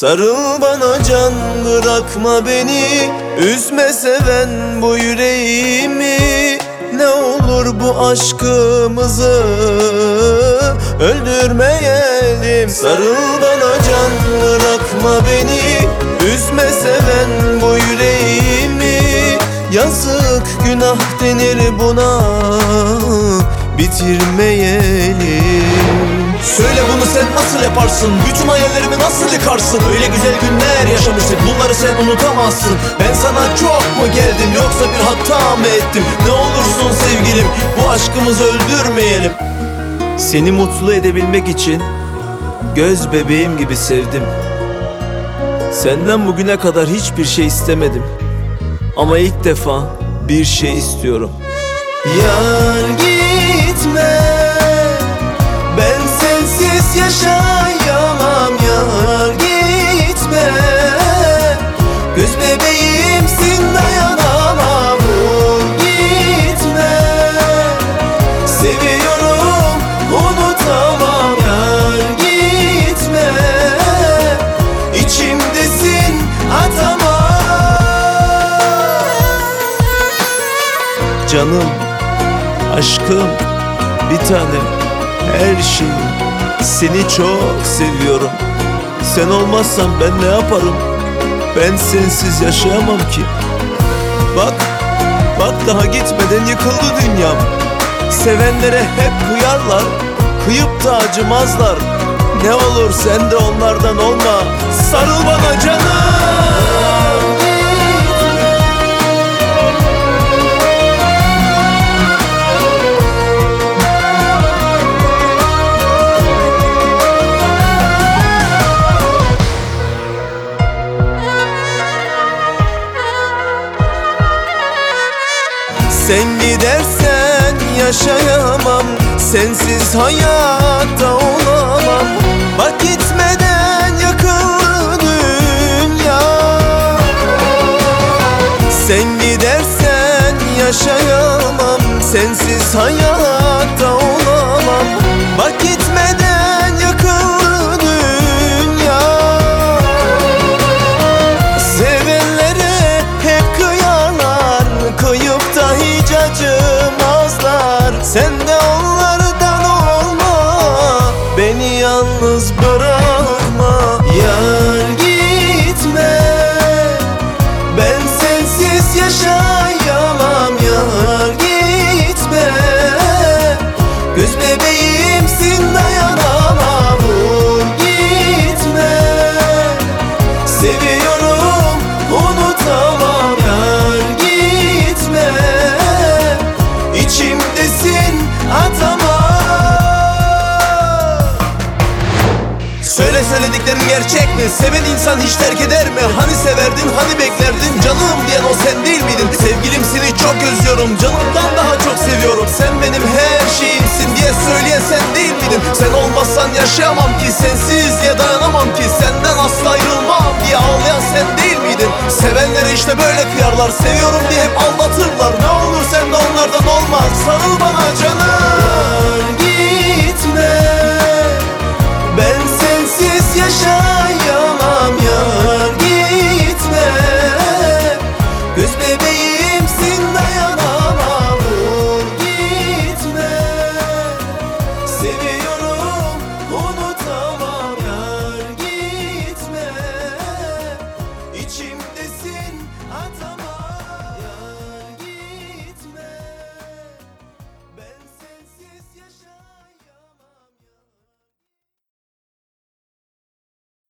Sarıl bana can bırakma beni. Üzme seven bu yüreğimi. Ne olur bu aşkımızı Öldürmeyelim. Sarıl bana can bırakma beni. Üzme seven bu yüreğimi. Yazık günah denir buna. Bitirmeyelim Söyle bunu sen nasıl yaparsın? Bütün hayallerimi nasıl yıkarsın? Öyle güzel günler yaşamıştık bunları sen unutamazsın Ben sana çok mu geldim yoksa bir hata mı ettim? Ne olursun sevgilim bu aşkımızı öldürmeyelim Seni mutlu edebilmek için göz bebeğim gibi sevdim. Senden bugüne kadar hiçbir şey istemedim. Ama ilk defa bir şey istiyorum. Yar gitme. Ben yaşayamam yar gitme. Göz bebeğimsin dayanamam vur gitme. Seviyorum unutamam yar gitme İçimdesin atamam Canım, aşkım, bir tanem, her şeyim Seni çok seviyorum. Sen olmazsan ben ne yaparım? Ben sensiz yaşayamam ki. Bak, bak daha gitmeden yıkıldı dünyam. Sevenlere hep kıyarlar Kıyıp da acımazlar. Ne olur sen de onlardan olma. Sarıl bana canım Sen gidersen yaşayamam Sensiz hayatta olamam. Bak gitmeden yakıldı dünya. Sen gidersen yaşayamam Sensiz hayatta yalnız bırakma Söyle söylediklerin gerçek mi? Seven insan hiç terk eder mi? Hani severdin, hani beklerdin? Canım diyen o sen değil miydin? Sevgilim seni çok özlüyorum Canımdan daha çok seviyorum Sen benim her şeyimsin diye söyleyen sen değil miydin? Sen olmazsan yaşayamam ki Sensiz diye dayanamam ki Senden asla ayrılmam diye ağlayan sen değil miydin? Sevenlere işte böyle kıyarlar Seviyorum diye hep aldatırlar Ne olur sen de onlardan olma Sarıl bana canım